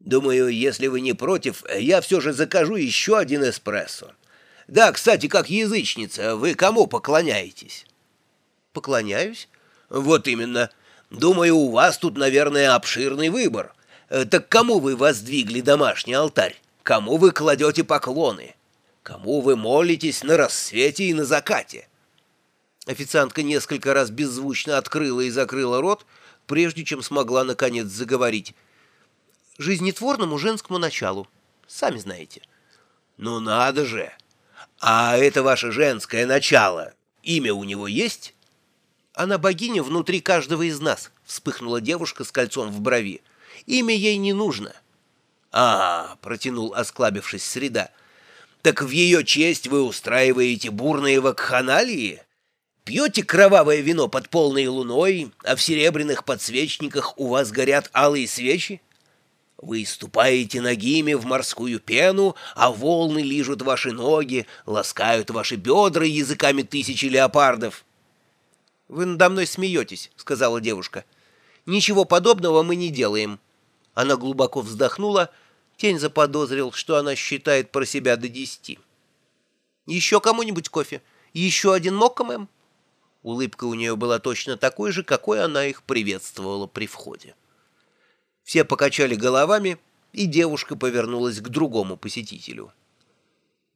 Думаю, если вы не против, я все же закажу еще один эспрессо. Да, кстати, как язычница, вы кому поклоняетесь? Поклоняюсь? Вот именно. Думаю, у вас тут, наверное, обширный выбор. Э, так кому вы воздвигли домашний алтарь? Кому вы кладете поклоны? Кому вы молитесь на рассвете и на закате? Официантка несколько раз беззвучно открыла и закрыла рот, прежде чем смогла, наконец, заговорить. Жизнетворному женскому началу. Сами знаете. Ну надо же! А это ваше женское начало. Имя у него есть? Она богиня внутри каждого из нас, вспыхнула девушка с кольцом в брови. Имя ей не нужно. А, протянул, осклабившись среда. Так в ее честь вы устраиваете бурные вакханалии? Пьете кровавое вино под полной луной, а в серебряных подсвечниках у вас горят алые свечи? Вы ступаете ногими в морскую пену, а волны лижут ваши ноги, ласкают ваши бедра языками тысячи леопардов. «Вы надо мной смеетесь», — сказала девушка. «Ничего подобного мы не делаем». Она глубоко вздохнула. Тень заподозрил, что она считает про себя до десяти. «Еще кому-нибудь кофе? Еще один мокко, мэм?» Улыбка у нее была точно такой же, какой она их приветствовала при входе. Все покачали головами, и девушка повернулась к другому посетителю.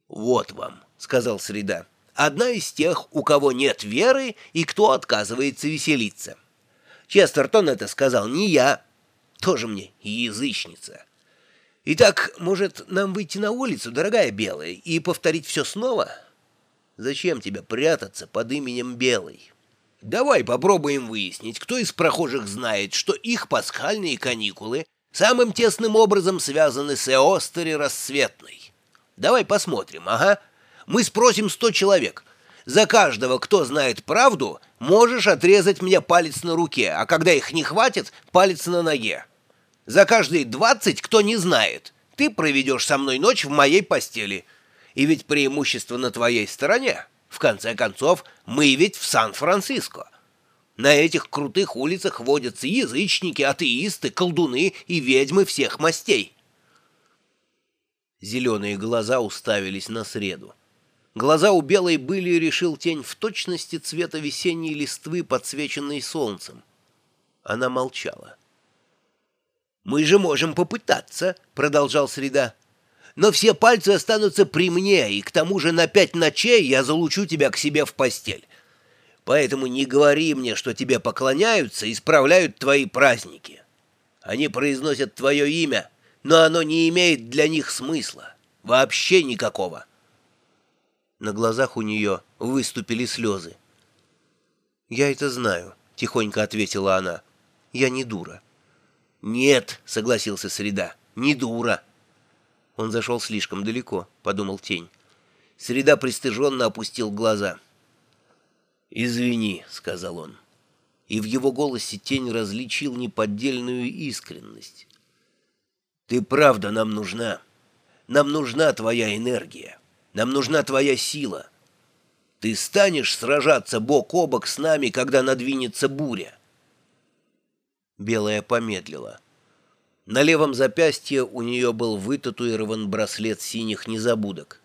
«Вот вам», — сказал Среда, — «одна из тех, у кого нет веры и кто отказывается веселиться. Честертон это сказал не я, тоже мне язычница. Итак, может, нам выйти на улицу, дорогая Белая, и повторить все снова? Зачем тебе прятаться под именем Белой?» Давай попробуем выяснить, кто из прохожих знает, что их пасхальные каникулы самым тесным образом связаны с Эостери Рассветной. Давай посмотрим, ага. Мы спросим сто человек. За каждого, кто знает правду, можешь отрезать мне палец на руке, а когда их не хватит, палец на ноге. За каждые двадцать, кто не знает, ты проведешь со мной ночь в моей постели. И ведь преимущество на твоей стороне. В конце концов, мы ведь в Сан-Франциско. На этих крутых улицах водятся язычники, атеисты, колдуны и ведьмы всех мастей. Зеленые глаза уставились на среду. Глаза у белой были, решил тень, в точности цвета весенней листвы, подсвеченной солнцем. Она молчала. «Мы же можем попытаться», — продолжал Среда но все пальцы останутся при мне, и к тому же на пять ночей я залучу тебя к себе в постель. Поэтому не говори мне, что тебе поклоняются и справляют твои праздники. Они произносят твое имя, но оно не имеет для них смысла. Вообще никакого. На глазах у нее выступили слезы. «Я это знаю», — тихонько ответила она. «Я не дура». «Нет», — согласился Среда, — «не дура». Он зашел слишком далеко, — подумал тень. Среда пристыженно опустил глаза. «Извини», — сказал он. И в его голосе тень различил неподдельную искренность. «Ты правда нам нужна. Нам нужна твоя энергия. Нам нужна твоя сила. Ты станешь сражаться бок о бок с нами, когда надвинется буря?» Белая помедлила. На левом запястье у нее был вытатуирован браслет синих незабудок.